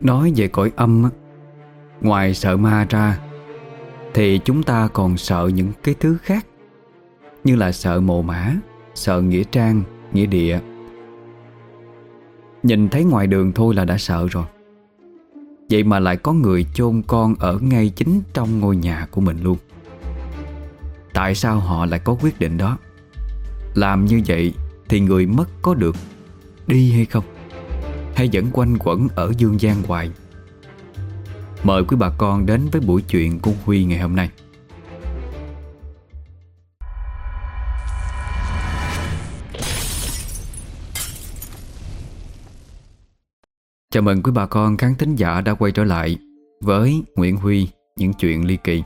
Nói về cõi âm Ngoài sợ ma ra Thì chúng ta còn sợ những cái thứ khác Như là sợ mồ mã Sợ nghĩa trang, nghĩa địa. Nhìn thấy ngoài đường thôi là đã sợ rồi. Vậy mà lại có người chôn con Ở ngay chính trong ngôi nhà của mình luôn. Tại sao họ lại có quyết định đó? Làm như vậy Thì người mất có được Đi hay không? Hay vẫn quanh quẩn ở dương gian hoài? Mời quý bà con đến với buổi chuyện của Huy ngày hôm nay. Chào mừng quý bà con khán thính giả đã quay trở lại với Nguyễn Huy, những chuyện ly kỳ.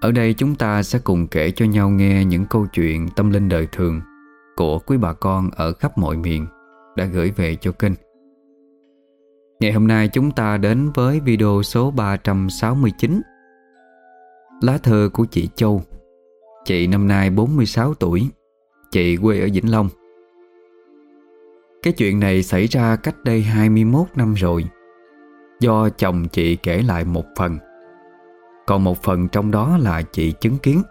Ở đây chúng ta sẽ cùng kể cho nhau nghe những câu chuyện tâm linh đời thường của quý bà con ở khắp mọi miền đã gửi về cho kênh. Ngày hôm nay chúng ta đến với video số 369 Lá thơ của chị Châu. Chị năm nay 46 tuổi. Chị quê ở Vĩnh Long. Cái chuyện này xảy ra cách đây 21 năm rồi. Do chồng chị kể lại một phần. Còn một phần trong đó là chị chứng kiến.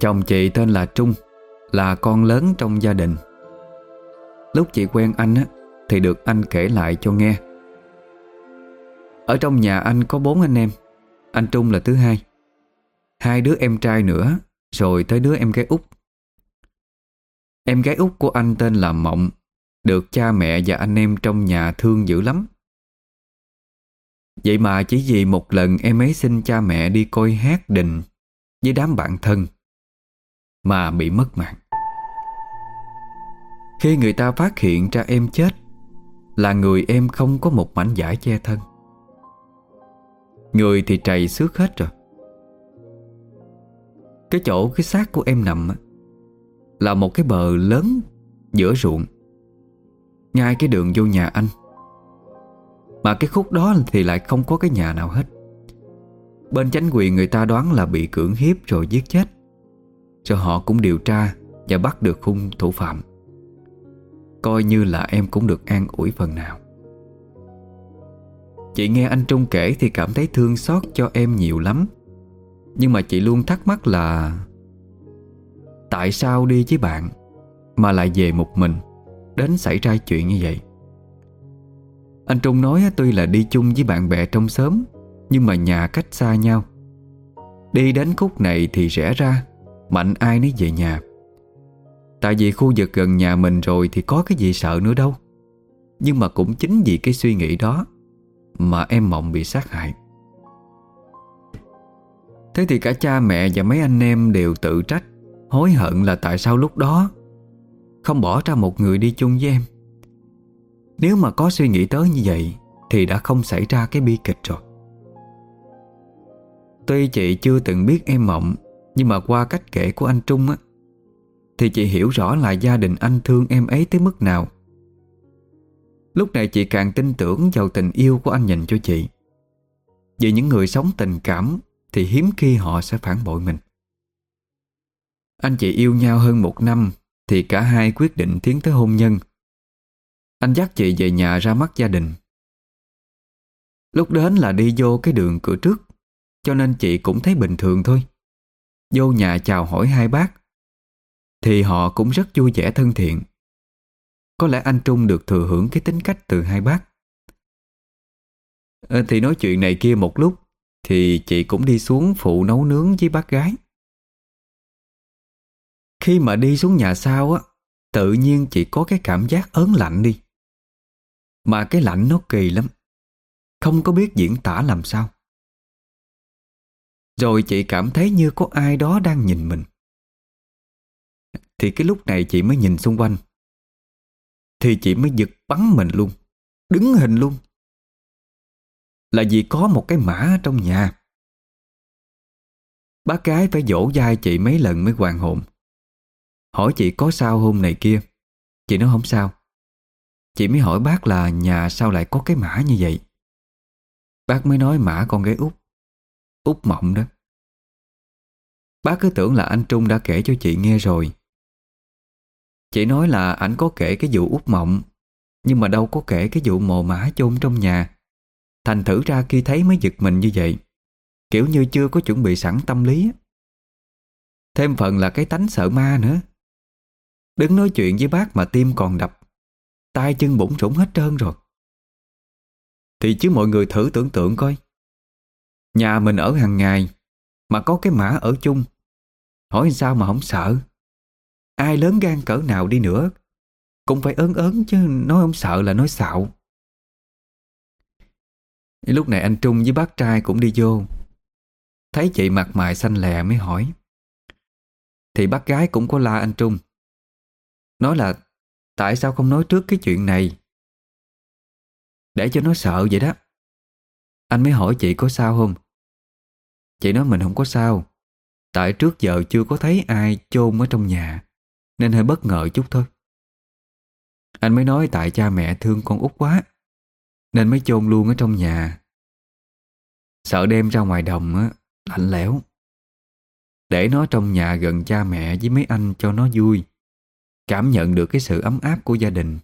Chồng chị tên là Trung, Là con lớn trong gia đình. Lúc chị quen anh á, thì được anh kể lại cho nghe. Ở trong nhà anh có bốn anh em, Anh Trung là thứ hai. Hai đứa em trai nữa, Rồi tới đứa em gái út. Em gái út của anh tên là Mộng, Được cha mẹ và anh em trong nhà thương dữ lắm. Vậy mà chỉ vì một lần em ấy xin cha mẹ đi coi hát đình Với đám bạn thân Mà bị mất mạng. Khi người ta phát hiện ra em chết, là người em không có một mảnh giải che thân. Người thì trầy xước hết rồi. Cái chỗ, cái xác của em nằm Là một cái bờ lớn giữa ruộng. Ngay cái đường vô nhà anh. Mà cái khúc đó thì lại không có cái nhà nào hết. Bên chánh quyền người ta đoán là bị cưỡng hiếp rồi giết chết. Rồi họ cũng điều tra Và bắt được hung thủ phạm. Coi như là em cũng được an ủi phần nào. Chị nghe anh Trung kể thì cảm thấy thương xót cho em nhiều lắm. Nhưng mà chị luôn thắc mắc là, Tại sao đi với bạn Mà lại về một mình? Đến xảy ra chuyện như vậy? Anh Trung nói tuy là đi chung với bạn bè trong xóm, Nhưng mà nhà cách xa nhau. Đi đến khúc này thì rẽ ra Mạnh ai nấy về nhà. Tại vì khu vực gần nhà mình rồi Thì có cái gì sợ nữa đâu. Nhưng mà cũng chính vì cái suy nghĩ đó Mà em Mộng bị sát hại. Thế thì cả cha mẹ và mấy anh em đều tự trách, Hối hận là tại sao lúc đó Không bỏ ra một người đi chung với em. Nếu mà có suy nghĩ tới như vậy Thì đã không xảy ra cái bi kịch rồi. Tuy chị chưa từng biết em Mộng, Nhưng mà qua cách kể của anh Trung á thì chị hiểu rõ là gia đình anh thương em ấy tới mức nào. Lúc này chị càng tin tưởng vào tình yêu của anh dành cho chị. Vì những người sống tình cảm Thì hiếm khi họ sẽ phản bội mình. Anh chị yêu nhau hơn một năm Thì cả hai quyết định tiến tới hôn nhân. Anh dắt chị về nhà ra mắt gia đình. Lúc đến là đi vô cái đường cửa trước, Cho nên chị cũng thấy bình thường thôi. Vô nhà chào hỏi hai bác thì họ cũng rất vui vẻ thân thiện. Có lẽ anh Trung được thừa hưởng cái tính cách từ hai bác. À, thì nói chuyện này kia một lúc thì chị cũng đi xuống phụ nấu nướng với bác gái. Khi mà đi xuống nhà sau á, tự nhiên chị có cái cảm giác ớn lạnh đi. Mà cái lạnh nó kỳ lắm, không có biết diễn tả làm sao. Rồi chị cảm thấy như có ai đó đang nhìn mình. Thì cái lúc này chị mới nhìn xung quanh. Thì chị mới giật bắn mình luôn, Đứng hình luôn. Là vì có một cái mã trong nhà. Bác gái phải dỗ dai chị mấy lần mới hoàn hồn. Hỏi chị có sao hôm này kia? Chị nói không sao. Chị mới hỏi bác là nhà sao lại có cái mã như vậy? Bác mới nói mã con gái út. Út mộng đó. Bác cứ tưởng là anh Trung đã kể cho chị nghe rồi. Chị nói là ảnh có kể cái vụ út mộng, Nhưng mà đâu có kể cái vụ mồ mã chôn trong nhà. Thành thử ra khi thấy mới giật mình như vậy, Kiểu như chưa có chuẩn bị sẵn tâm lý Thêm phần là cái tánh sợ ma nữa. Đứng nói chuyện với bác mà tim còn đập, tay chân bủng rủng hết trơn rồi. Thì chứ mọi người thử tưởng tượng coi. Nhà mình ở hàng ngày Mà có cái mã ở chung, Hỏi sao mà không sợ? Ai lớn gan cỡ nào đi nữa, Cũng phải ớn ớn chứ Nói không sợ là nói xạo. Lúc này anh Trung với bác trai cũng đi vô. Thấy chị mặt mày xanh lè mới hỏi. Thì bác gái cũng có la anh Trung. Nói là, Tại sao không nói trước cái chuyện này? Để cho nó sợ vậy đó. Anh mới hỏi chị có sao không? Chị nói mình không có sao. Tại trước giờ chưa có thấy ai chôn ở trong nhà. Nên hơi bất ngờ chút thôi. Anh mới nói tại cha mẹ thương con út quá, Nên mới chôn luôn ở trong nhà. Sợ đem ra ngoài đồng á, Lạnh lẽo. Để nó trong nhà gần cha mẹ với mấy anh cho nó vui, Cảm nhận được cái sự ấm áp của gia đình.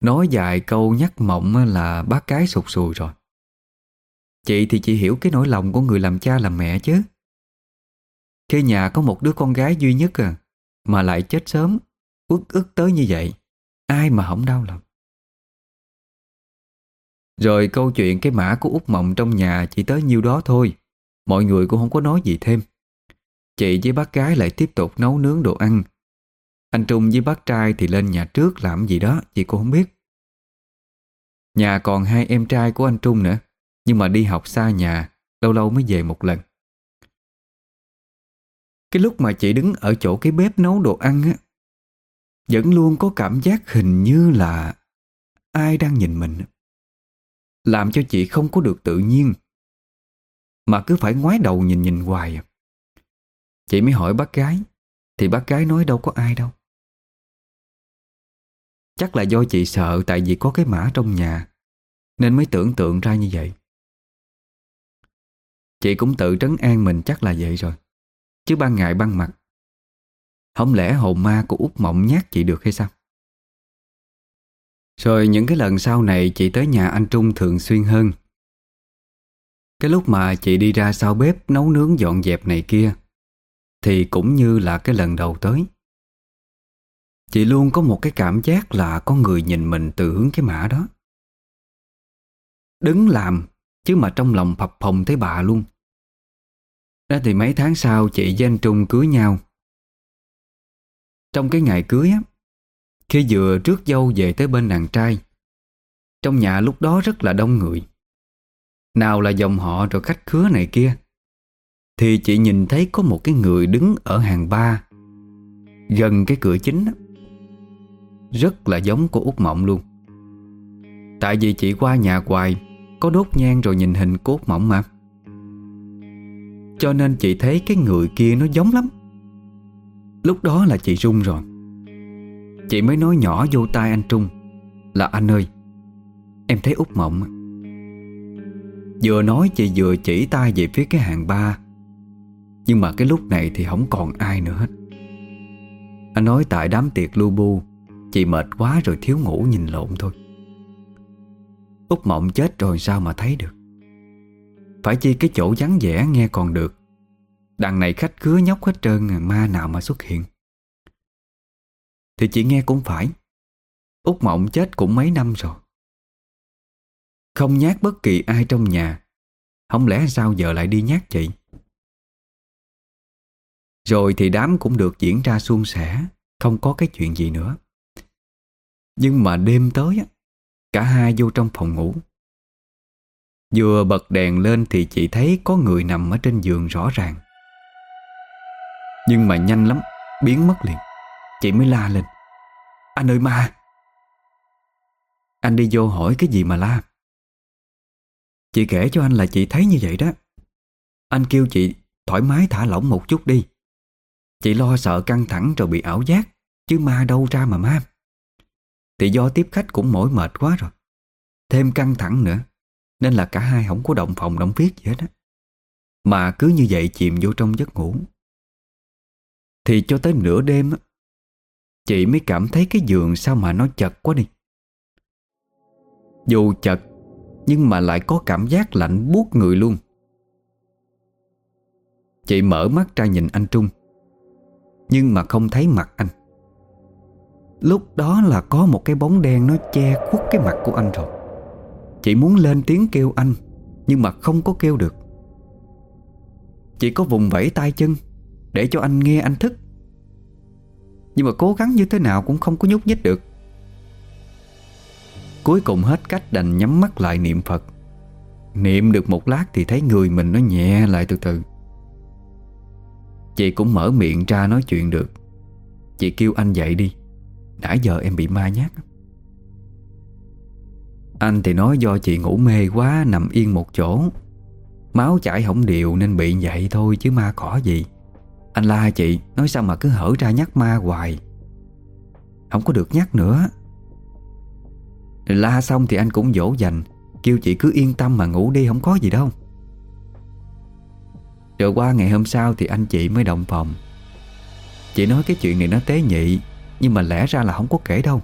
Nói dài câu nhắc mộng là bác cái sụt sùi rồi. Chị thì chị hiểu cái nỗi lòng của người làm cha làm mẹ chứ. Khi nhà có một đứa con gái duy nhất à Mà lại chết sớm Ước ức tới như vậy, Ai mà không đau lòng? Rồi câu chuyện cái mã của út Mộng trong nhà chỉ tới nhiêu đó thôi, Mọi người cũng không có nói gì thêm. Chị với bác gái lại tiếp tục nấu nướng đồ ăn. Anh Trung với bác trai thì lên nhà trước làm gì đó, Chị cũng không biết. Nhà còn hai em trai của anh Trung nữa, Nhưng mà đi học xa nhà, Lâu lâu mới về một lần. Cái lúc mà chị đứng ở chỗ cái bếp nấu đồ ăn á, Vẫn luôn có cảm giác hình như là Ai đang nhìn mình. Làm cho chị không có được tự nhiên, Mà cứ phải ngoái đầu nhìn nhìn hoài. Chị mới hỏi bác gái, Thì bác gái nói đâu có ai đâu. Chắc là do chị sợ tại vì có cái mã trong nhà, Nên mới tưởng tượng ra như vậy. Chị cũng tự trấn an mình chắc là vậy rồi. Chứ ban ngày ban mặt. Không lẽ hồn ma của út Mộng nhát chị được hay sao? Rồi những cái lần sau này chị tới nhà anh Trung thường xuyên hơn. Cái lúc mà chị đi ra sau bếp nấu nướng dọn dẹp này kia, thì cũng như là cái lần đầu tới. Chị luôn có một cái cảm giác là có người nhìn mình từ hướng cái mã đó. Đứng làm Chứ mà trong lòng phập phồng thấy bà luôn. Đó thì mấy tháng sau chị với anh Trung cưới nhau. Trong cái ngày cưới á, Khi vừa trước dâu về tới bên nàng trai, Trong nhà lúc đó rất là đông người. Nào là dòng họ rồi khách khứa này kia, thì chị nhìn thấy có một cái người đứng ở hàng ba, Gần cái cửa chính Rất là giống của út Mộng luôn. Tại vì chị qua nhà hoài, Có đốt nhang rồi nhìn hình cốt mộng mà. Cho nên chị thấy cái người kia nó giống lắm. Lúc đó là chị run rồi. Chị mới nói nhỏ vô tai anh Trung, Là anh ơi, Em thấy út Mộng Vừa nói chị vừa chỉ tay về phía cái hàng ba, nhưng mà cái lúc này thì không còn ai nữa hết. Anh nói tại đám tiệc lu bu, Chị mệt quá rồi thiếu ngủ nhìn lộn thôi. Út mộng chết rồi sao mà thấy được? Phải chi cái chỗ vắng vẻ nghe còn được. Đằng này khách khứa nhóc hết trơn, Ma nào mà xuất hiện. Thì chị nghe cũng phải. Út mộng chết cũng mấy năm rồi. Không nhát bất kỳ ai trong nhà. Không lẽ sao giờ lại đi nhát chị? Rồi thì đám cũng được diễn ra suôn sẻ, Không có cái chuyện gì nữa. Nhưng mà đêm tới Cả hai vô trong phòng ngủ. Vừa bật đèn lên thì chị thấy có người nằm ở trên giường rõ ràng. Nhưng mà nhanh lắm, Biến mất liền. Chị mới la lên. Anh ơi ma! Anh đi vô hỏi cái gì mà la. Chị kể cho anh là chị thấy như vậy đó. Anh kêu chị thoải mái thả lỏng một chút đi. Chị lo sợ căng thẳng rồi bị ảo giác, Chứ ma đâu ra mà ma. Thì do tiếp khách cũng mỏi mệt quá rồi. Thêm căng thẳng nữa. Nên là cả hai không có động phòng động viết gì hết á. Mà cứ như vậy chìm vô trong giấc ngủ. Thì cho tới nửa đêm á, Chị mới cảm thấy cái giường sao mà nó chật quá đi. Dù chật, Nhưng mà lại có cảm giác lạnh buốt người luôn. Chị mở mắt ra nhìn anh Trung, Nhưng mà không thấy mặt anh. Lúc đó là có một cái bóng đen nó che khuất cái mặt của anh rồi. Chị muốn lên tiếng kêu anh, Nhưng mà không có kêu được. Chị có vùng vẫy tay chân Để cho anh nghe anh thức. Nhưng mà cố gắng như thế nào cũng không có nhúc nhích được. Cuối cùng hết cách đành nhắm mắt lại niệm Phật. Niệm được một lát thì thấy người mình nó nhẹ lại từ từ. Chị cũng mở miệng ra nói chuyện được. Chị kêu anh dậy đi. Nãy giờ em bị ma nhát anh thì nói do chị ngủ mê quá, Nằm yên một chỗ. Máu chảy không đều nên bị vậy thôi Chứ ma cỏ gì. Anh la chị, Nói sao mà cứ hở ra nhắc ma hoài? Không có được nhắc nữa. La xong thì anh cũng dỗ dành, Kêu chị cứ yên tâm mà ngủ đi, Không có gì đâu. Rồi qua ngày hôm sau thì anh chị mới động phòng. Chị nói cái chuyện này nó tế nhị, Nhưng mà lẽ ra là không có kể đâu.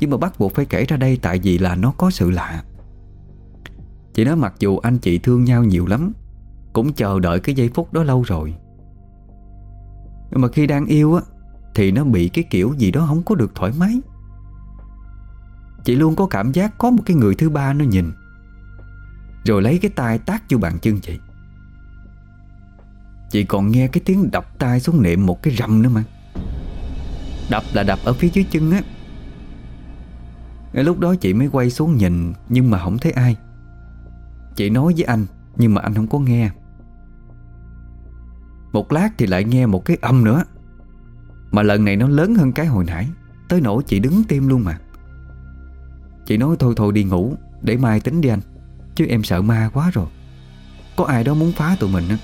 Nhưng mà bắt buộc phải kể ra đây Tại vì là nó có sự lạ. Chị nói mặc dù anh chị thương nhau nhiều lắm, Cũng chờ đợi cái giây phút đó lâu rồi. Nhưng mà khi đang yêu á, Thì nó bị cái kiểu gì đó không có được thoải mái. Chị luôn có cảm giác có một cái người thứ ba nó nhìn, Rồi lấy cái tay tác vô bàn chân chị. Chị còn nghe cái tiếng đập tay xuống niệm một cái rầm nữa mà. Đập là đập ở phía dưới chân á lúc đó chị mới quay xuống nhìn, Nhưng mà không thấy ai. Chị nói với anh, Nhưng mà anh không có nghe. Một lát thì lại nghe một cái âm nữa. Mà lần này nó lớn hơn cái hồi nãy, Tới nỗi chị đứng tim luôn mà. Chị nói thôi thôi đi ngủ, Để mai tính đi anh, Chứ em sợ ma quá rồi. Có ai đó muốn phá tụi mình á.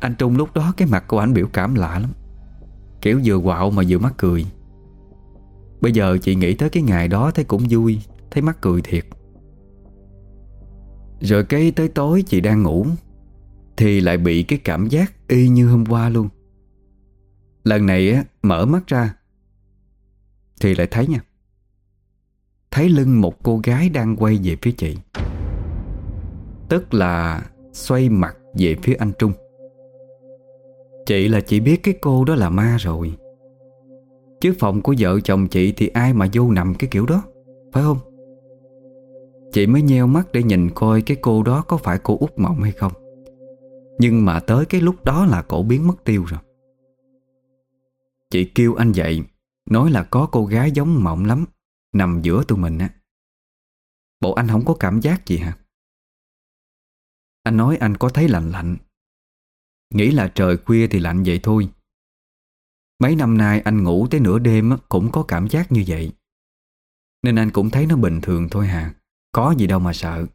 Anh Trung lúc đó cái mặt của anh biểu cảm lạ lắm. Kiểu vừa quạo mà vừa mắc cười. Bây giờ chị nghĩ tới cái ngày đó thấy cũng vui, Thấy mắc cười thiệt. Rồi cái tới tối chị đang ngủ, Thì lại bị cái cảm giác y như hôm qua luôn. Lần này á, mở mắt ra, Thì lại thấy nha, Thấy lưng một cô gái đang quay về phía chị. Tức là xoay mặt về phía anh Trung. Chị là chị biết cái cô đó là ma rồi. Chứ phòng của vợ chồng chị thì ai mà vô nằm cái kiểu đó, Phải không? Chị mới nheo mắt để nhìn coi cái cô đó có phải cô út Mộng hay không Nhưng mà tới cái lúc đó là cổ biến mất tiêu rồi Chị kêu anh dậy, Nói là có cô gái giống Mộng lắm, Nằm giữa tụi mình á Bộ anh không có cảm giác gì hả? Anh nói anh có thấy lạnh lạnh Nghĩ là trời khuya thì lạnh vậy thôi Mấy năm nay anh ngủ tới nửa đêm cũng có cảm giác như vậy. Nên anh cũng thấy nó bình thường thôi hà Có gì đâu mà sợ.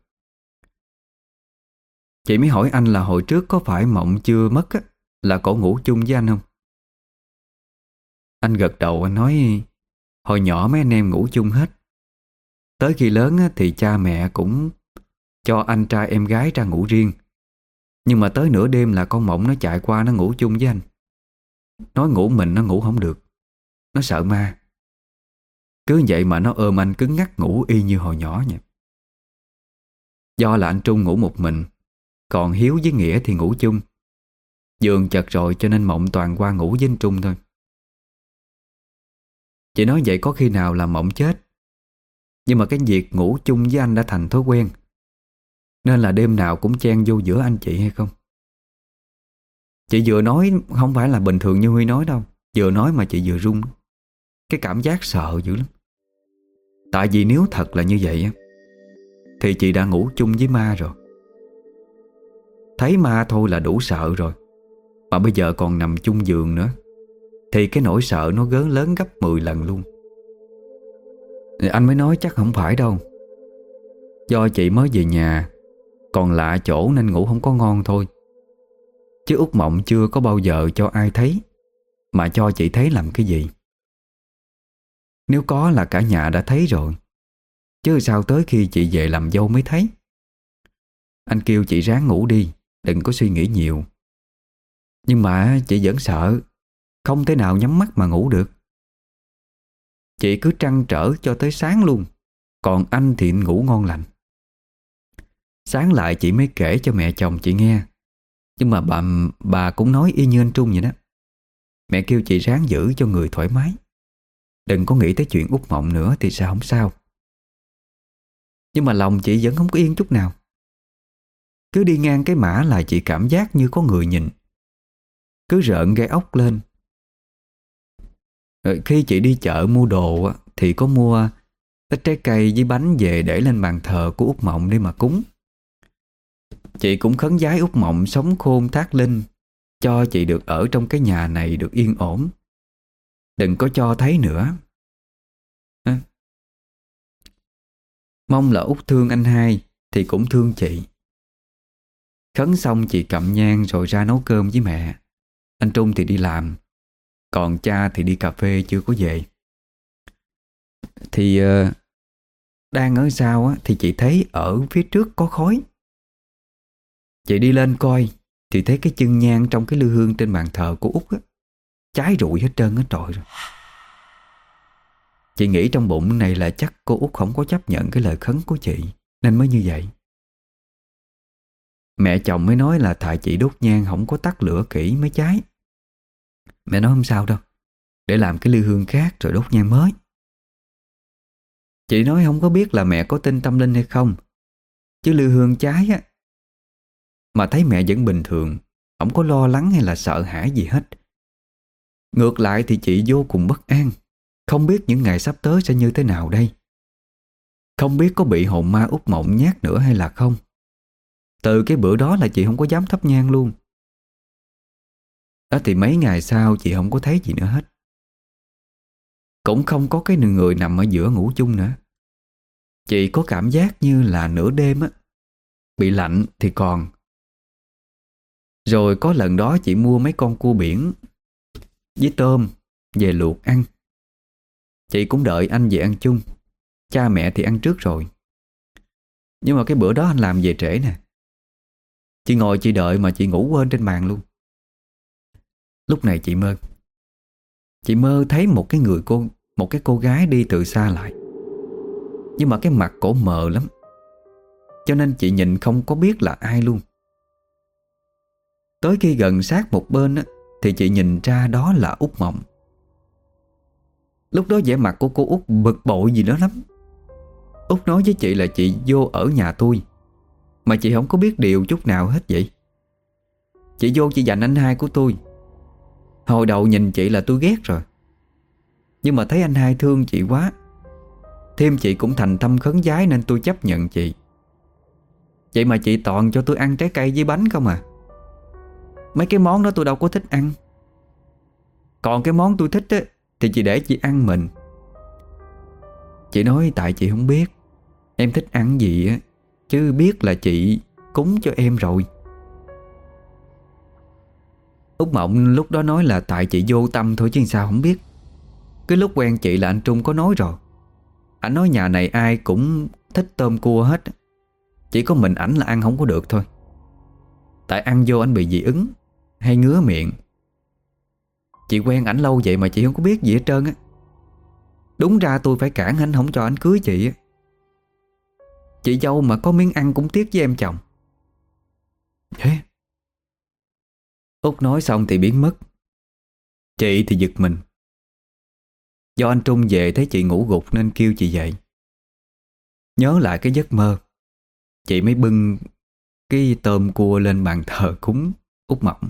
Chị mới hỏi anh là hồi trước có phải mộng chưa mất á, Là cổ ngủ chung với anh không? Anh gật đầu anh nói Hồi nhỏ mấy anh em ngủ chung hết. Tới khi lớn á, thì cha mẹ cũng cho anh trai em gái ra ngủ riêng. Nhưng mà tới nửa đêm là con mộng nó chạy qua nó ngủ chung với anh. Nói ngủ mình nó ngủ không được. Nó sợ ma. Cứ vậy mà nó ôm anh cứng ngắc ngủ y như hồi nhỏ nha. Do là anh Trung ngủ một mình, Còn Hiếu với Nghĩa thì ngủ chung. Giường chật rồi cho nên mộng toàn qua ngủ với anh Trung thôi. Chị nói vậy có khi nào là mộng chết. Nhưng mà cái việc ngủ chung với anh đã thành thói quen. Nên là đêm nào cũng chen vô giữa anh chị hay không? Chị vừa nói không phải là bình thường như Huy nói đâu. Vừa nói mà chị vừa run. Cái cảm giác sợ dữ lắm. Tại vì nếu thật là như vậy á, Thì chị đã ngủ chung với ma rồi. Thấy ma thôi là đủ sợ rồi. Mà bây giờ còn nằm chung giường nữa, Thì cái nỗi sợ nó gớn lớn gấp 10 lần luôn. Anh mới nói chắc không phải đâu. Do chị mới về nhà, còn lạ chỗ nên ngủ không có ngon thôi. Chứ út Mộng chưa có bao giờ cho ai thấy. Mà cho chị thấy làm cái gì? Nếu có là cả nhà đã thấy rồi. Chứ sao tới khi chị về làm dâu mới thấy? Anh kêu chị ráng ngủ đi, Đừng có suy nghĩ nhiều. Nhưng mà chị vẫn sợ, Không thể nào nhắm mắt mà ngủ được. Chị cứ trăn trở cho tới sáng luôn, Còn anh thì ngủ ngon lành. Sáng lại chị mới kể cho mẹ chồng chị nghe. Nhưng mà bà bà cũng nói y như anh Trung vậy đó. Mẹ kêu chị ráng giữ cho người thoải mái. Đừng có nghĩ tới chuyện út mộng nữa Thì sao không sao. Nhưng mà lòng chị vẫn không có yên chút nào. Cứ đi ngang cái mã là chị cảm giác như có người nhìn. Cứ rợn gai ốc lên. Rồi Khi chị đi chợ mua đồ Thì có mua ít trái cây với bánh về để lên bàn thờ của út Mộng để mà cúng. Chị cũng khấn giái út Mộng sống khôn thác linh cho chị được ở trong cái nhà này được yên ổn. Đừng có cho thấy nữa. À. Mong là út thương anh hai thì cũng thương chị. Khấn xong chị cầm nhang rồi ra nấu cơm với mẹ. Anh Trung thì đi làm, còn cha thì đi cà phê chưa có về. Thì uh, đang ở sau á, thì chị thấy ở phía trước có khói. Chị đi lên coi thì thấy cái chân nhang trong cái lư hương trên bàn thờ của Út á, cháy rụi hết trơn hết trọi rồi. Chị nghĩ trong bụng này là chắc cô Út không có chấp nhận cái lời khấn của chị Nên mới như vậy. Mẹ chồng mới nói là thà chị đốt nhang không có tắt lửa kỹ mới cháy. Mẹ nói không sao đâu Để làm cái lư hương khác rồi đốt nhang mới. Chị nói không có biết là mẹ có tin tâm linh hay không Chứ lư hương cháy á mà thấy mẹ vẫn bình thường, Không có lo lắng hay là sợ hãi gì hết. Ngược lại thì chị vô cùng bất an, Không biết những ngày sắp tới sẽ như thế nào đây. Không biết có bị hồn ma út mộng nhát nữa hay là không. Từ cái bữa đó là chị không có dám thắp nhang luôn. Đó thì mấy ngày sau chị không có thấy gì nữa hết. Cũng không có cái người nằm ở giữa ngủ chung nữa. Chị có cảm giác như là nửa đêm á, Bị lạnh thì còn rồi có lần đó chị mua mấy con cua biển Với tôm Về luộc ăn. Chị cũng đợi anh về ăn chung. Cha mẹ thì ăn trước rồi. Nhưng mà cái bữa đó anh làm về trễ nè. Chị ngồi chị đợi mà chị ngủ quên trên bàn luôn. Lúc này chị mơ. Chị mơ thấy một cái người cô, Một cái cô gái đi từ xa lại. Nhưng mà cái mặt cổ mờ lắm. Cho nên chị nhìn không có biết là ai luôn. Tới khi gần sát một bên á, Thì chị nhìn ra đó là út Mộng. Lúc đó vẻ mặt của cô út bực bội gì đó lắm. Út nói với chị là chị vô ở nhà tôi Mà chị không có biết điều chút nào hết vậy. Chị vô chỉ dành anh hai của tôi. Hồi đầu nhìn chị là tôi ghét rồi Nhưng mà thấy anh hai thương chị quá Thêm chị cũng thành tâm khấn giái Nên tôi chấp nhận chị. Vậy mà chị toàn cho tôi ăn trái cây với bánh không à? Mấy cái món đó tôi đâu có thích ăn. Còn cái món tôi thích á, Thì chị để chị ăn mình. Chị nói tại chị không biết. Em thích ăn gì á, Chứ biết là chị cúng cho em rồi. Úc Mộng lúc đó nói là tại chị vô tâm thôi chứ sao không biết. Cái lúc quen chị là anh Trung có nói rồi. Anh nói nhà này ai cũng thích tôm cua hết. Chỉ có mình ảnh là ăn không có được thôi. Tại ăn vô anh bị dị ứng. Hay ngứa miệng. Chị quen ảnh lâu vậy mà chị không có biết gì hết trơn á. Đúng ra tôi phải cản anh không cho anh cưới chị á. Chị dâu mà có miếng ăn cũng tiếc với em chồng. Thế? Út nói xong thì biến mất. Chị thì giật mình. Do anh Trung về thấy chị ngủ gục nên kêu chị dậy. Nhớ lại cái giấc mơ, Chị mới bưng cái tôm cua lên bàn thờ cúng út mộng.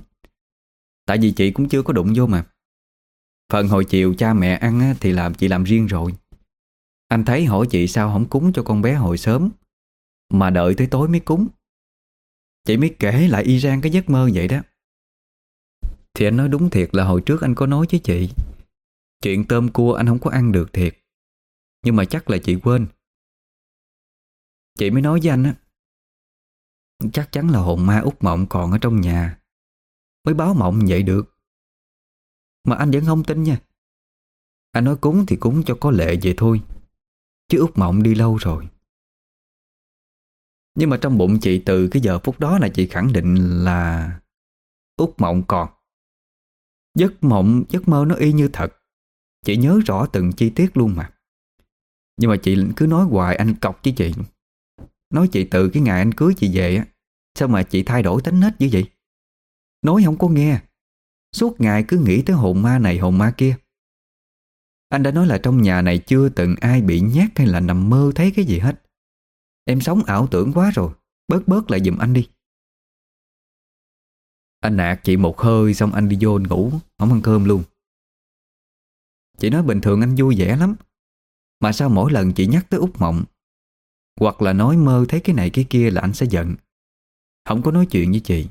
Tại vì chị cũng chưa có đụng vô mà. Phần hồi chiều cha mẹ ăn thì làm chị làm riêng rồi. Anh thấy hỏi chị sao không cúng cho con bé hồi sớm, Mà đợi tới tối mới cúng. Chị mới kể lại y rang cái giấc mơ vậy đó. Thì anh nói đúng thiệt là hồi trước anh có nói với chị. Chuyện tôm cua anh không có ăn được thiệt, Nhưng mà chắc là chị quên. Chị mới nói với anh á, Chắc chắn là hồn ma út mộng còn ở trong nhà. Mới báo mộng vậy được. Mà anh vẫn không tin nha. Anh nói cúng thì cúng cho có lệ vậy thôi Chứ út mộng đi lâu rồi. Nhưng mà trong bụng chị từ cái giờ phút đó là chị khẳng định là út mộng còn. Giấc mộng, giấc mơ nó y như thật. Chị nhớ rõ từng chi tiết luôn mà. Nhưng mà chị cứ nói hoài anh cọc với chị. Nói chị từ cái ngày anh cưới chị về á Sao mà chị thay đổi tính nết như vậy? Nói không có nghe. Suốt ngày cứ nghĩ tới hồn ma này, hồn ma kia. Anh đã nói là trong nhà này chưa từng ai bị nhát hay là nằm mơ thấy cái gì hết. Em sống ảo tưởng quá rồi, Bớt bớt lại giùm anh đi. Anh nạt chị một hơi xong anh đi vô ngủ, Không ăn cơm luôn. Chị nói bình thường anh vui vẻ lắm, Mà sao mỗi lần chị nhắc tới út Mộng, Hoặc là nói mơ thấy cái này cái kia là anh sẽ giận. Không có nói chuyện với chị.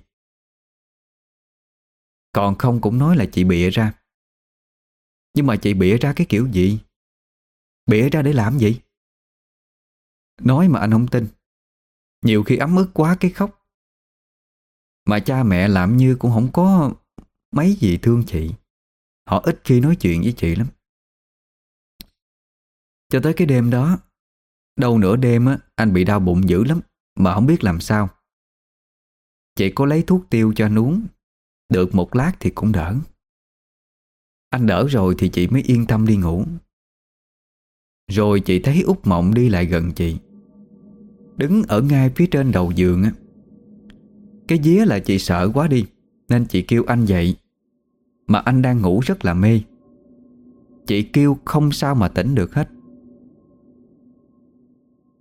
Còn không cũng nói là chị bịa ra. Nhưng mà chị bịa ra cái kiểu gì? Bịa ra để làm gì? Nói mà anh không tin. Nhiều khi ấm ức quá cái khóc. Mà cha mẹ làm như cũng không có Mấy gì thương chị. Họ ít khi nói chuyện với chị lắm. Cho tới cái đêm đó, Đâu nửa đêm á, Anh bị đau bụng dữ lắm, Mà không biết làm sao. Chị có lấy thuốc tiêu cho anh uống được một lát thì cũng đỡ. Anh đỡ rồi thì chị mới yên tâm đi ngủ. Rồi chị thấy út Mộng đi lại gần chị. Đứng ở ngay phía trên đầu giường á. Cái día là chị sợ quá đi, Nên chị kêu anh dậy. Mà anh đang ngủ rất là mê. Chị kêu không sao mà tỉnh được hết.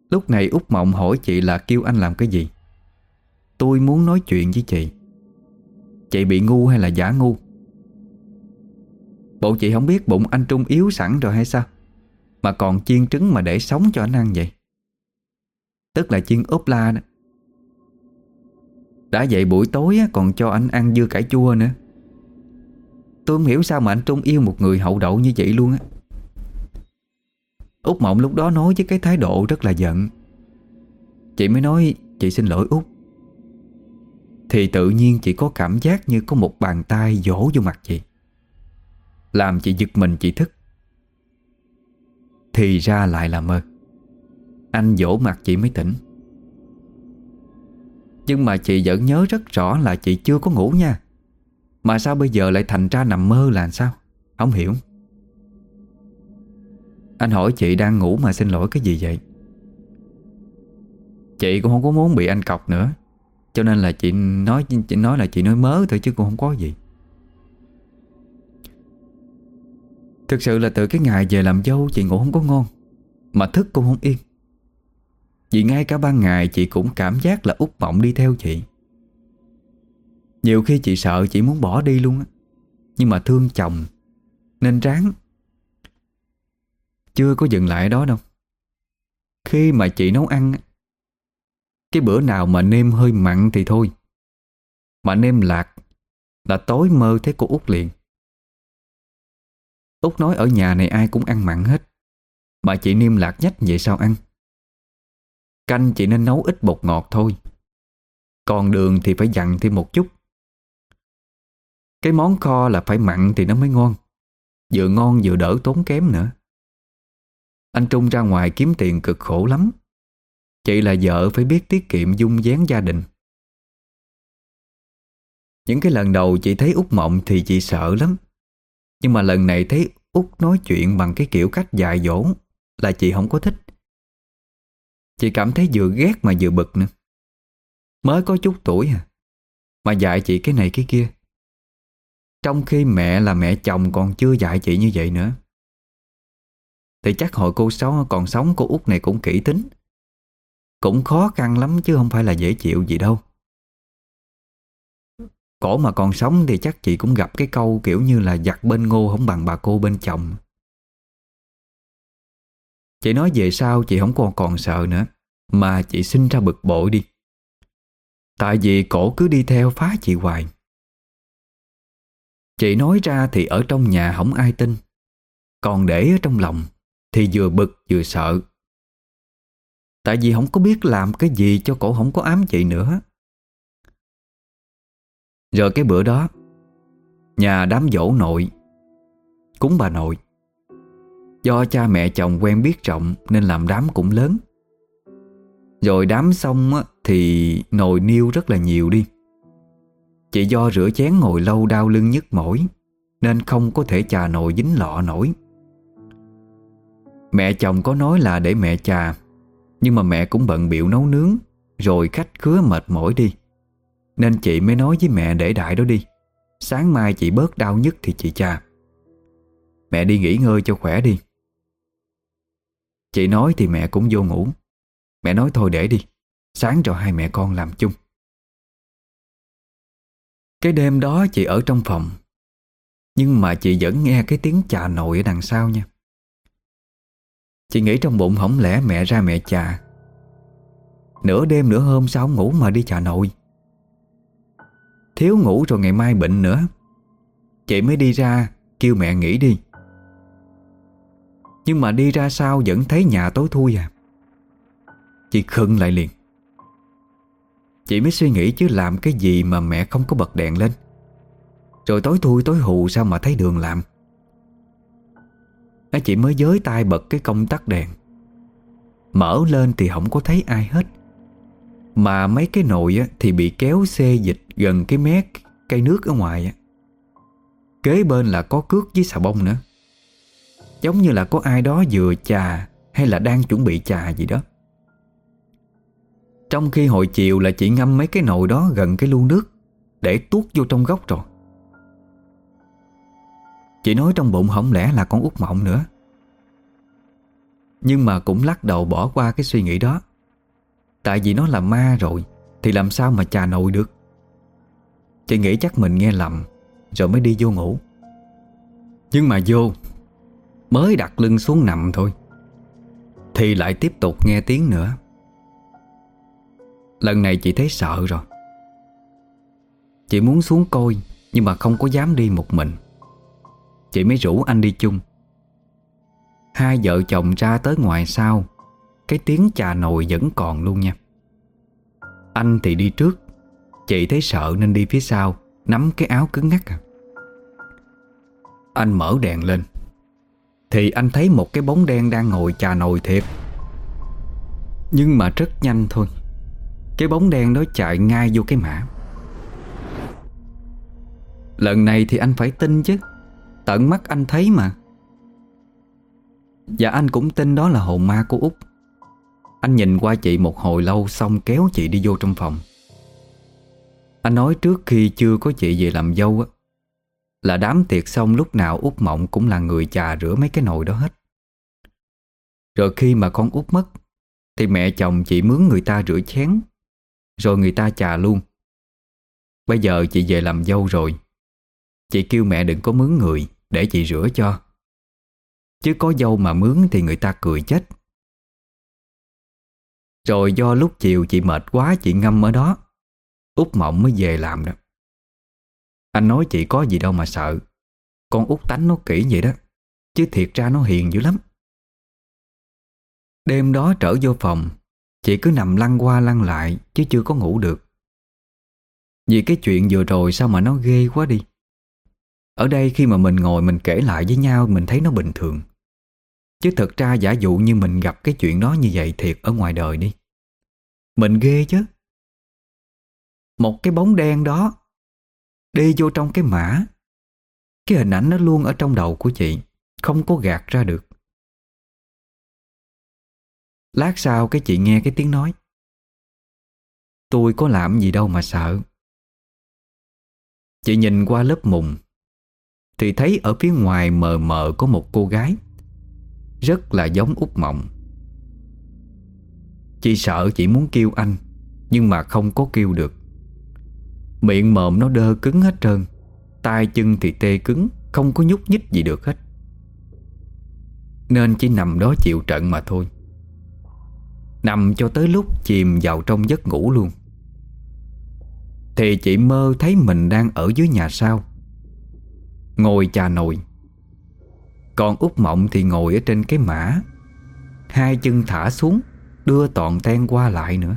Lúc này út Mộng hỏi chị là kêu anh làm cái gì? Tôi muốn nói chuyện với chị. Chị bị ngu hay là giả ngu? Bộ chị không biết bụng anh Trung yếu sẵn rồi hay sao? Mà còn chiên trứng mà để sống cho anh ăn vậy? Tức là chiên ốp la đó. Đã vậy buổi tối còn cho anh ăn dưa cải chua nữa. Tôi không hiểu sao mà anh Trung yêu một người hậu đậu như vậy luôn á. Út Mộng lúc đó nói với cái thái độ rất là giận. Chị mới nói, chị xin lỗi Út. Thì tự nhiên chị có cảm giác như có một bàn tay vỗ vô mặt chị. Làm chị giật mình chị thức. Thì ra lại là mơ. Anh vỗ mặt chị mới tỉnh. Nhưng mà chị vẫn nhớ rất rõ là chị chưa có ngủ nha. Mà sao bây giờ lại thành ra nằm mơ là sao? Không hiểu. Anh hỏi chị đang ngủ mà xin lỗi cái gì vậy? Chị cũng không có muốn bị anh cọc nữa. Cho nên là chị nói chị nói là chị nói mớ thôi chứ cũng không có gì. Thực sự là từ cái ngày về làm dâu chị ngủ không có ngon, Mà thức cũng không yên. Vì ngay cả ban ngày chị cũng cảm giác là út mộng đi theo chị. Nhiều khi chị sợ chị muốn bỏ đi luôn á, Nhưng mà thương chồng Nên ráng. Chưa có dừng lại đó đâu. Khi mà chị nấu ăn cái bữa nào mà nêm hơi mặn thì thôi. Mà nêm lạc Là tối mơ thấy cô út liền. Út nói ở nhà này ai cũng ăn mặn hết, Mà chị nêm lạc nhách vậy sao ăn. Canh chị nên nấu ít bột ngọt thôi, Còn đường thì phải dặn thêm một chút. Cái món kho là phải mặn thì nó mới ngon, Vừa ngon vừa đỡ tốn kém nữa. Anh Trung ra ngoài kiếm tiền cực khổ lắm. Chị là vợ phải biết tiết kiệm dung dáng gia đình. Những cái lần đầu chị thấy út Mộng thì chị sợ lắm. Nhưng mà lần này thấy út nói chuyện bằng cái kiểu cách dài dỗ Là chị không có thích. Chị cảm thấy vừa ghét mà vừa bực nữa. Mới có chút tuổi à Mà dạy chị cái này cái kia. Trong khi mẹ là mẹ chồng còn chưa dạy chị như vậy nữa. Thì chắc hồi cô sống còn sống cô út này cũng kỹ tính cũng khó khăn lắm chứ không phải là dễ chịu gì đâu. Cổ mà còn sống thì chắc chị cũng gặp cái câu kiểu như là giặt bên ngô không bằng bà cô bên chồng. Chị nói về sau chị không còn còn sợ nữa, Mà chị sinh ra bực bội đi. Tại vì cổ cứ đi theo phá chị hoài. Chị nói ra thì ở trong nhà không ai tin, Còn để ở trong lòng Thì vừa bực vừa sợ. Tại vì không có biết làm cái gì cho cổ không có ám chị nữa. Rồi cái bữa đó, Nhà đám dỗ nội, Cúng bà nội. Do cha mẹ chồng quen biết rộng Nên làm đám cũng lớn. Rồi đám xong Thì nồi niêu rất là nhiều đi. Chị do rửa chén ngồi lâu đau lưng nhức mỏi, Nên không có thể trà nồi dính lọ nổi. Mẹ chồng có nói là để mẹ trà. Nhưng mà mẹ cũng bận biểu nấu nướng, Rồi khách khứa mệt mỏi đi. Nên chị mới nói với mẹ để đại đó đi. Sáng mai chị bớt đau nhất thì chị cha. Mẹ đi nghỉ ngơi cho khỏe đi. Chị nói thì mẹ cũng vô ngủ. Mẹ nói thôi để đi. Sáng cho hai mẹ con làm chung. Cái đêm đó chị ở trong phòng. Nhưng mà chị vẫn nghe cái tiếng chà nồi ở đằng sau nha. Chị nghĩ trong bụng hổng lẽ mẹ ra mẹ chà. Nửa đêm nửa hôm sao không ngủ mà đi chà nội. Thiếu ngủ rồi ngày mai bệnh nữa. Chị mới đi ra, Kêu mẹ nghỉ đi. Nhưng mà đi ra sao Vẫn thấy nhà tối thui à. Chị khưng lại liền. Chị mới suy nghĩ chứ làm cái gì Mà mẹ không có bật đèn lên. Rồi tối thui tối hù sao mà thấy đường làm. Nó chị mới giới tay bật cái công tắc đèn. Mở lên thì không có thấy ai hết. Mà mấy cái nồi thì bị kéo xê dịch gần cái mé cây nước ở ngoài. Kế bên là có cước với xà bông nữa. Giống như là có ai đó vừa chà Hay là đang chuẩn bị chà gì đó. Trong khi hồi chiều là chị ngâm mấy cái nồi đó gần cái lu nước Để tuốt vô trong góc rồi. Chị nói trong bụng không lẽ là con út mộng nữa. Nhưng mà cũng lắc đầu bỏ qua cái suy nghĩ đó. Tại vì nó là ma rồi, Thì làm sao mà trà nồi được? Chị nghĩ chắc mình nghe lầm, Rồi mới đi vô ngủ. Nhưng mà vô, Mới đặt lưng xuống nằm thôi, Thì lại tiếp tục nghe tiếng nữa. Lần này chị thấy sợ rồi. Chị muốn xuống coi, Nhưng mà không có dám đi một mình. Chị mới rủ anh đi chung. Hai vợ chồng ra tới ngoài sau, Cái tiếng trà nồi vẫn còn luôn nha. Anh thì đi trước, Chị thấy sợ nên đi phía sau, Nắm cái áo cứng ngắc à. Anh mở đèn lên, Thì anh thấy một cái bóng đen đang ngồi trà nồi thiệt. Nhưng mà rất nhanh thôi, Cái bóng đen đó chạy ngay vô cái mã. Lần này thì anh phải tin chứ. Tận mắt anh thấy mà. Và anh cũng tin đó là hồn ma của Út Anh nhìn qua chị một hồi lâu Xong kéo chị đi vô trong phòng. Anh nói trước khi chưa có chị về làm dâu á, Là đám tiệc xong lúc nào Út Mộng cũng là người trà rửa mấy cái nồi đó hết. Rồi khi mà con Út mất, Thì mẹ chồng chị mướn người ta rửa chén, Rồi người ta trà luôn. Bây giờ chị về làm dâu rồi. Chị kêu mẹ đừng có mướn người, Để chị rửa cho. Chứ có dâu mà mướn thì người ta cười chết. Rồi do lúc chiều chị mệt quá, Chị ngâm ở đó. Út mộng mới về làm đó. Anh nói chị có gì đâu mà sợ. Con út tánh nó kỹ vậy đó, Chứ thiệt ra nó hiền dữ lắm. Đêm đó trở vô phòng, Chị cứ nằm lăn qua lăn lại, Chứ chưa có ngủ được. Vì cái chuyện vừa rồi sao mà nó ghê quá đi ở đây khi mà mình ngồi mình kể lại với nhau, Mình thấy nó bình thường. Chứ thật ra giả dụ như mình gặp cái chuyện đó như vậy Thiệt ở ngoài đời đi. Mình ghê chứ. Một cái bóng đen đó Đi vô trong cái mã. Cái hình ảnh nó luôn ở trong đầu của chị, Không có gạt ra được. Lát sau cái chị nghe cái tiếng nói. Tôi có làm gì đâu mà sợ. Chị nhìn qua lớp mùng thì thấy ở phía ngoài mờ mờ có một cô gái, Rất là giống út Mộng. Chị sợ chị muốn kêu anh, Nhưng mà không có kêu được. Miệng mồm nó đơ cứng hết trơn tay chân thì tê cứng, Không có nhúc nhích gì được hết. Nên chỉ nằm đó chịu trận mà thôi. Nằm cho tới lúc chìm vào trong giấc ngủ luôn. Thì chị mơ thấy mình đang ở dưới nhà sau Ngồi trà nồi. Còn út Mộng thì ngồi ở trên cái mã. Hai chân thả xuống, Đưa toàn ten qua lại nữa.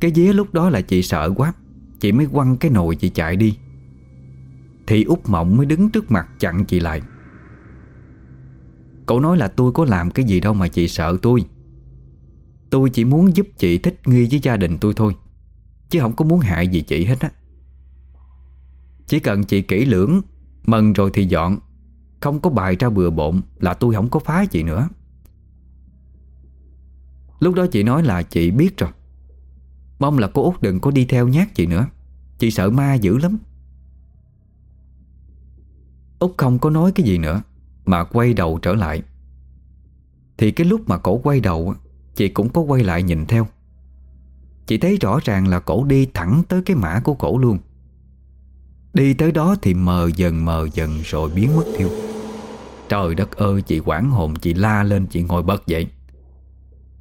Cái dế lúc đó là chị sợ quá, Chị mới quăng cái nồi chị chạy đi. Thì út Mộng mới đứng trước mặt chặn chị lại. Cậu nói là tôi có làm cái gì đâu mà chị sợ tôi. Tôi chỉ muốn giúp chị thích nghi với gia đình tôi thôi, Chứ không có muốn hại gì chị hết á. Chỉ cần chị kỹ lưỡng Mần rồi thì dọn. Không có bài ra bừa bộn Là tôi không có phá chị nữa. Lúc đó chị nói là chị biết rồi. Mong là cô út đừng có đi theo nhát chị nữa. Chị sợ ma dữ lắm. Út không có nói cái gì nữa, Mà quay đầu trở lại. Thì cái lúc mà cổ quay đầu, Chị cũng có quay lại nhìn theo. Chị thấy rõ ràng là cổ đi thẳng tới cái mã của cổ luôn. Đi tới đó thì mờ dần mờ dần rồi biến mất thiêu Trời đất ơi, chị quảng hồn, chị la lên, chị ngồi bật dậy.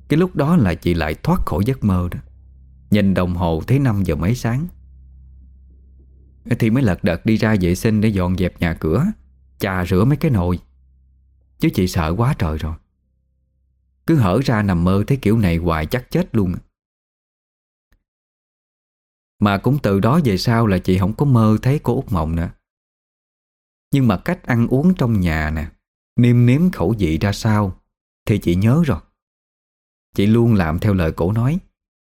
Cái lúc đó là chị lại thoát khỏi giấc mơ đó. Nhìn đồng hồ thấy 5 giờ mấy sáng. Thì mới lật đật đi ra vệ sinh để dọn dẹp nhà cửa, Chà rửa mấy cái nồi. Chứ chị sợ quá trời rồi. Cứ hở ra nằm mơ thấy kiểu này hoài chắc chết luôn. Mà cũng từ đó về sau là chị không có mơ thấy cô út mộng nữa. Nhưng mà cách ăn uống trong nhà nè Niêm nếm khẩu vị ra sao Thì chị nhớ rồi. Chị luôn làm theo lời cổ nói,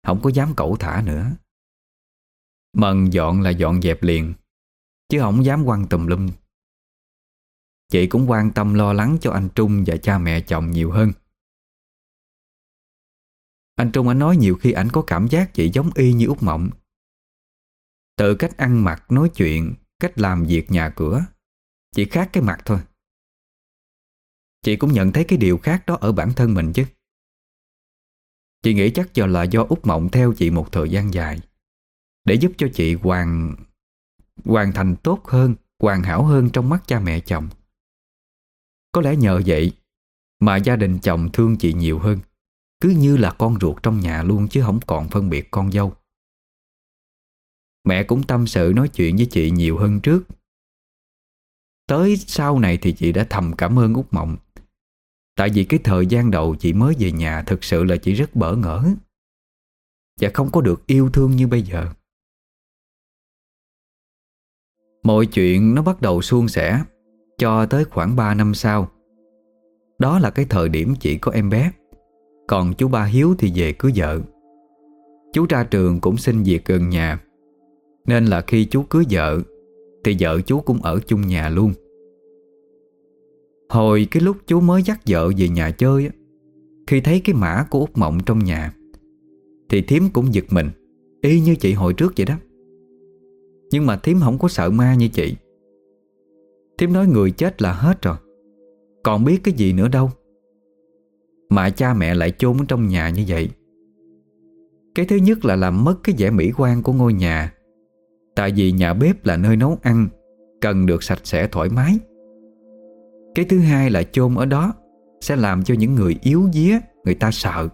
Không có dám cẩu thả nữa. Mần dọn là dọn dẹp liền, Chứ không dám quăng tùm lum. Chị cũng quan tâm lo lắng cho anh Trung và cha mẹ chồng nhiều hơn. Anh Trung anh nói nhiều khi ảnh có cảm giác chị giống y như út Mộng. Từ cách ăn mặc, nói chuyện, cách làm việc nhà cửa. Chỉ khác cái mặt thôi. Chị cũng nhận thấy cái điều khác đó ở bản thân mình chứ. Chị nghĩ chắc giờ là do út Mộng theo chị một thời gian dài Để giúp cho chị hoàn hoàn thành tốt hơn, hoàn hảo hơn trong mắt cha mẹ chồng. Có lẽ nhờ vậy mà gia đình chồng thương chị nhiều hơn. Cứ như là con ruột trong nhà luôn chứ không còn phân biệt con dâu. Mẹ cũng tâm sự nói chuyện với chị nhiều hơn trước. Tới sau này thì chị đã thầm cảm ơn Út Mộng. Tại vì cái thời gian đầu chị mới về nhà Thực sự là chị rất bỡ ngỡ. Và không có được yêu thương như bây giờ. Mọi chuyện nó bắt đầu suôn sẻ cho tới khoảng 3 năm sau. Đó là cái thời điểm chị có em bé. Còn chú ba Hiếu thì về cưới vợ. Chú ra trường cũng xin việc gần nhà. Nên là khi chú cưới vợ, Thì vợ chú cũng ở chung nhà luôn. Hồi cái lúc chú mới dắt vợ về nhà chơi Khi thấy cái mã của út Mộng trong nhà, Thì Thím cũng giật mình, Y như chị hồi trước vậy đó. Nhưng mà Thím không có sợ ma như chị. Thím nói người chết là hết rồi, Còn biết cái gì nữa đâu. Mà cha mẹ lại chôn ở trong nhà như vậy. Cái thứ nhất là làm mất cái vẻ mỹ quan của ngôi nhà Tại vì nhà bếp là nơi nấu ăn, Cần được sạch sẽ thoải mái. Cái thứ hai là chôn ở đó Sẽ làm cho những người yếu día Người ta sợ.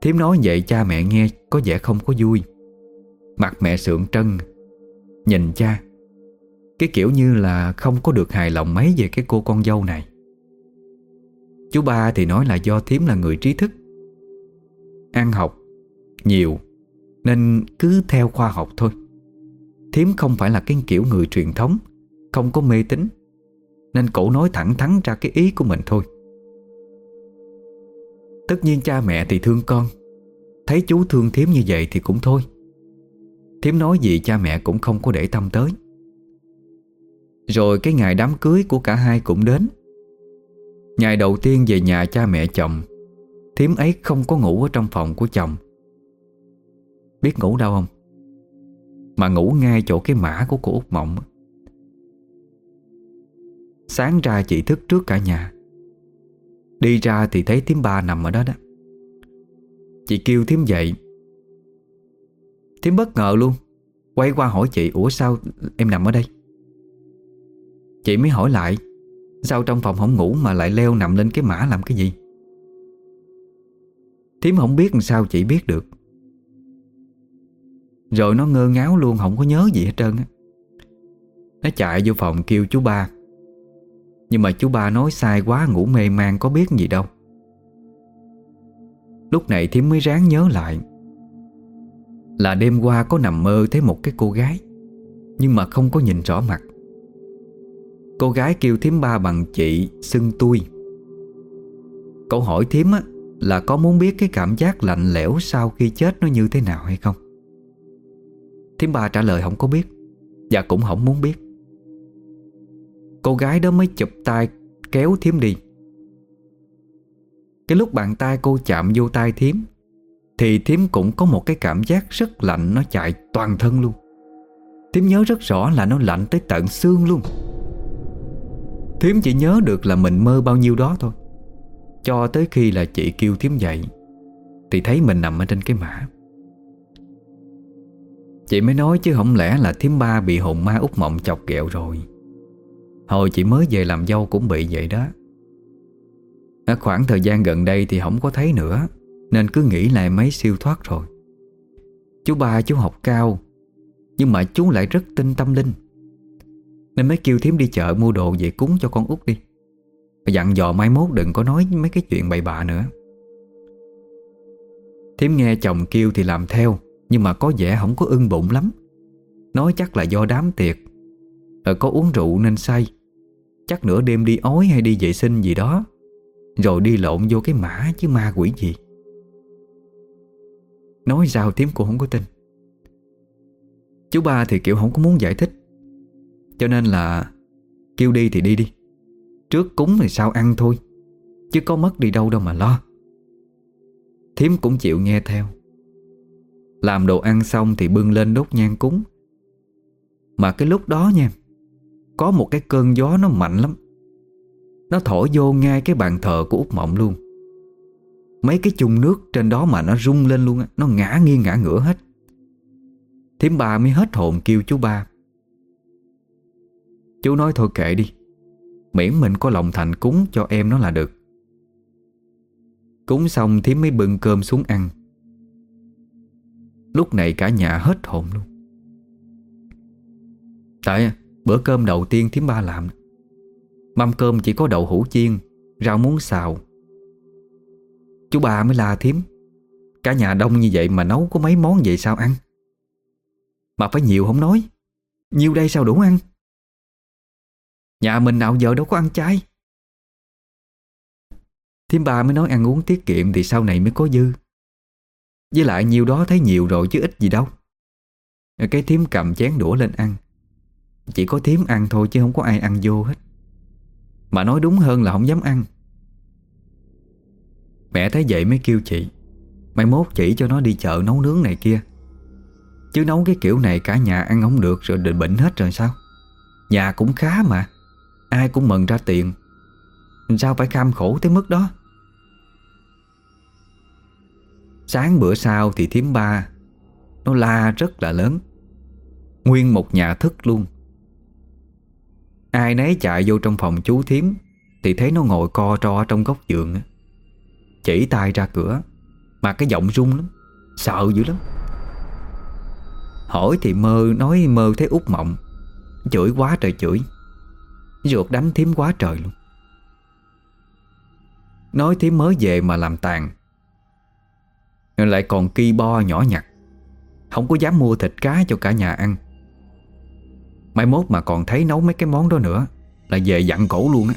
Thiếm nói vậy cha mẹ nghe Có vẻ không có vui. Mặt mẹ sượng trân, Nhìn cha. Cái kiểu như là không có được hài lòng mấy về cái cô con dâu này. Chú ba thì nói là do thím là người trí thức. Ăn học, Nhiều nên cứ theo khoa học thôi. Thím không phải là cái kiểu người truyền thống, Không có mê tín. Nên cổ nói thẳng thắn ra cái ý của mình thôi. Tất nhiên cha mẹ thì thương con. Thấy chú thương thím như vậy thì cũng thôi. Thím nói gì cha mẹ cũng không có để tâm tới. Rồi cái ngày đám cưới của cả hai cũng đến. Ngày đầu tiên về nhà cha mẹ chồng Thiếm ấy không có ngủ ở trong phòng của chồng. Biết ngủ đâu không? Mà ngủ ngay chỗ cái mã của cô Út Mộng Sáng ra chị thức trước cả nhà. Đi ra thì thấy thím ba nằm ở đó đó. Chị kêu thím dậy. Thím bất ngờ luôn. Quay qua hỏi chị, Ủa sao em nằm ở đây? Chị mới hỏi lại, Sao trong phòng không ngủ mà lại leo nằm lên cái mã làm cái gì? Thím không biết làm sao chị biết được. Rồi nó ngơ ngáo luôn, Không có nhớ gì hết trơn á. Nó chạy vô phòng kêu chú ba. Nhưng mà chú ba nói sai quá, Ngủ mê man, có biết gì đâu. Lúc này thím mới ráng nhớ lại Là đêm qua có nằm mơ thấy một cái cô gái, Nhưng mà không có nhìn rõ mặt. Cô gái kêu thím ba bằng chị Xưng tôi cậu hỏi thím á, Là có muốn biết cái cảm giác lạnh lẽo Sau khi chết nó như thế nào hay không? Thím ba trả lời không có biết Và cũng không muốn biết. Cô gái đó mới chụp tay Kéo thím đi. Cái lúc bàn tay cô chạm vô tay thím Thì thím cũng có một cái cảm giác rất lạnh Nó chạy toàn thân luôn. Thím nhớ rất rõ là nó lạnh tới tận xương luôn. Thím chỉ nhớ được là mình mơ bao nhiêu đó thôi. Cho tới khi là chị kêu thím dậy, Thì thấy mình nằm ở trên cái mã. Chị mới nói chứ không lẽ là thím ba bị hồn ma út mộng chọc ghẹo rồi. Hồi chị mới về làm dâu cũng bị vậy đó. Ở khoảng thời gian gần đây thì không có thấy nữa, Nên cứ nghĩ là mấy siêu thoát rồi. Chú ba, chú học cao, Nhưng mà chú lại rất tin tâm linh. Nên mới kêu thím đi chợ mua đồ về cúng cho con út đi. Dặn dò mai mốt đừng có nói mấy cái chuyện bậy bạ nữa. Thím nghe chồng kêu thì làm theo. Nhưng mà có vẻ không có ưng bụng lắm. Nói chắc là do đám tiệc. Rồi có uống rượu nên say. Chắc nửa đêm đi ói hay đi vệ sinh gì đó. Rồi đi lộn vô cái mã chứ ma quỷ gì. Nói sao tím cô không có tin. Chú ba thì kiểu không có muốn giải thích. Cho nên là Kêu đi thì đi đi. Trước cúng thì sao ăn thôi. Chứ có mất đi đâu đâu mà lo. Thiếm cũng chịu nghe theo. Làm đồ ăn xong thì bưng lên đốt nhang cúng. Mà cái lúc đó nha, có một cái cơn gió nó mạnh lắm. Nó thổi vô ngay cái bàn thờ của Út Mộng luôn. Mấy cái chung nước trên đó mà nó rung lên luôn Nó ngã nghiêng ngã ngửa hết. Thiếm ba mới hết hồn kêu chú ba. Chú nói thôi kệ đi, Miễn mình có lòng thành cúng cho em nó là được. Cúng xong Thiếm mới bưng cơm xuống ăn. Lúc này cả nhà hết hồn luôn. Tại Bữa cơm đầu tiên thím ba làm, Mâm cơm chỉ có đậu hũ chiên, Rau muống xào. Chú ba mới la thím, Cả nhà đông như vậy mà nấu có mấy món vậy sao ăn? Mà phải nhiều không nói Nhiều đây sao đủ ăn? Nhà mình nào giờ đâu có ăn chay. Thím ba mới nói, ăn uống tiết kiệm Thì sau này mới có dư. Với lại nhiều đó thấy nhiều rồi chứ ít gì đâu. Cái thím cầm chén đũa lên ăn. Chỉ có thím ăn thôi chứ không có ai ăn vô hết. Mà nói đúng hơn là không dám ăn. Mẹ thấy vậy mới kêu chị, Mai mốt chỉ cho nó đi chợ nấu nướng này kia. Chứ nấu cái kiểu này cả nhà ăn không được rồi định bệnh hết rồi sao? Nhà cũng khá mà, Ai cũng mừng ra tiền. Sao phải cam khổ tới mức đó? Sáng bữa sau thì thím ba, Nó la rất là lớn. Nguyên một nhà thức luôn. Ai nấy chạy vô trong phòng chú thím Thì thấy nó ngồi co ro trong góc giường Chỉ tay ra cửa, Mà cái giọng rung lắm, Sợ dữ lắm. Hỏi thì mơ, nói mơ thấy út mộng, Chửi quá trời chửi. Ruột đánh thím quá trời luôn. Nói thím mới về mà làm tàn lại còn ki bo nhỏ nhặt. Không có dám mua thịt cá cho cả nhà ăn. Mai mốt mà còn thấy nấu mấy cái món đó nữa, Là về dặn cổ luôn á.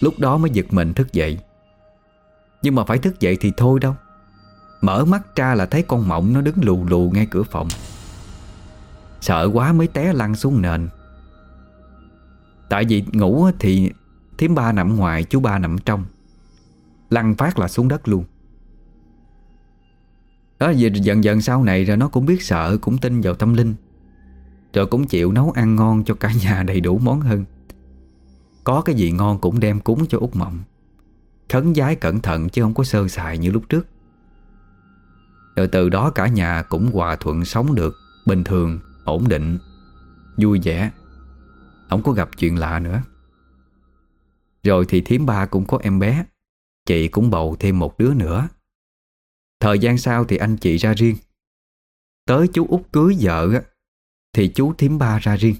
Lúc đó mới giật mình thức dậy. Nhưng mà phải thức dậy thì thôi đâu. Mở mắt ra là thấy con mộng nó đứng lù lù ngay cửa phòng. Sợ quá mới té lăn xuống nền. Tại vì ngủ thì Thím ba nằm ngoài, chú ba nằm trong. Lăn phát là xuống đất luôn. Đó dần dần sau này rồi nó cũng biết sợ Cũng tin vào tâm linh. Rồi cũng chịu nấu ăn ngon cho cả nhà đầy đủ món hơn. Có cái gì ngon cũng đem cúng cho út Mộng. Khấn giái cẩn thận chứ không có sơ sài như lúc trước. Rồi từ đó cả nhà cũng hòa thuận sống được Bình thường, ổn định, vui vẻ. Không có gặp chuyện lạ nữa. Rồi thì thím ba cũng có em bé Chị cũng bầu thêm một đứa nữa. Thời gian sau thì anh chị ra riêng. Tới chú út cưới vợ thì chú thím ba ra riêng.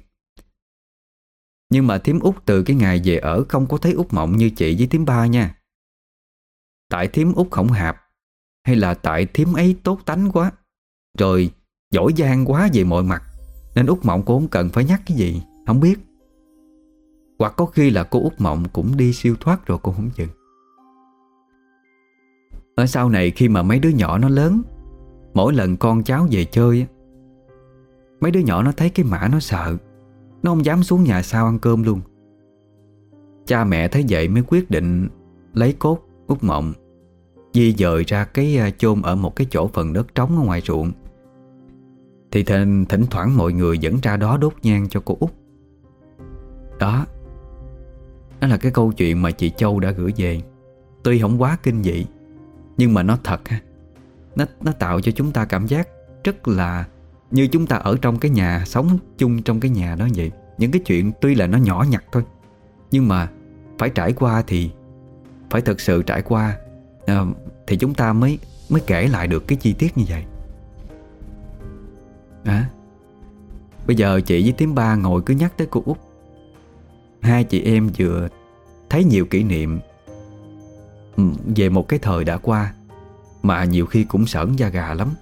Nhưng mà thím út từ cái ngày về ở Không có thấy út mộng như chị với thím ba nha. Tại thím út khổng hạp, Hay là tại thím ấy tốt tánh quá, Rồi giỏi giang quá về mọi mặt, Nên út mộng cũng không cần phải nhắc cái gì, Không biết. Hoặc có khi là cô út mộng cũng đi siêu thoát rồi, cô không chừng ở sau này khi mà mấy đứa nhỏ nó lớn Mỗi lần con cháu về chơi Mấy đứa nhỏ nó thấy cái mã nó sợ Nó không dám xuống nhà sau ăn cơm luôn. Cha mẹ thấy vậy mới quyết định Lấy cốt út mộng Di dời ra cái à, chôn ở một cái chỗ phần đất trống ở ngoài ruộng. Thì thỉnh, thỉnh thoảng mọi người dẫn ra đó đốt nhang cho cô út. Đó Đó là cái câu chuyện mà chị Châu đã gửi về. Tuy không quá kinh dị nhưng mà nó thật ha. Nó, nó tạo cho chúng ta cảm giác Rất là Như chúng ta ở trong cái nhà Sống chung trong cái nhà đó vậy. Những cái chuyện tuy là nó nhỏ nhặt thôi Nhưng mà phải trải qua thì Phải thực sự trải qua à, Thì chúng ta mới mới kể lại được cái chi tiết như vậy. À Bây giờ chị với tím ba ngồi cứ nhắc tới cô Út. Hai chị em vừa thấy nhiều kỷ niệm về một cái thời đã qua, Mà nhiều khi cũng sởn da gà lắm.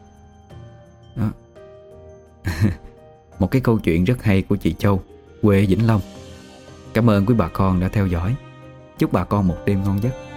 Đó. Một cái câu chuyện rất hay của chị Châu, Quê Vĩnh Long. Cảm ơn quý bà con đã theo dõi. Chúc bà con một đêm ngon giấc.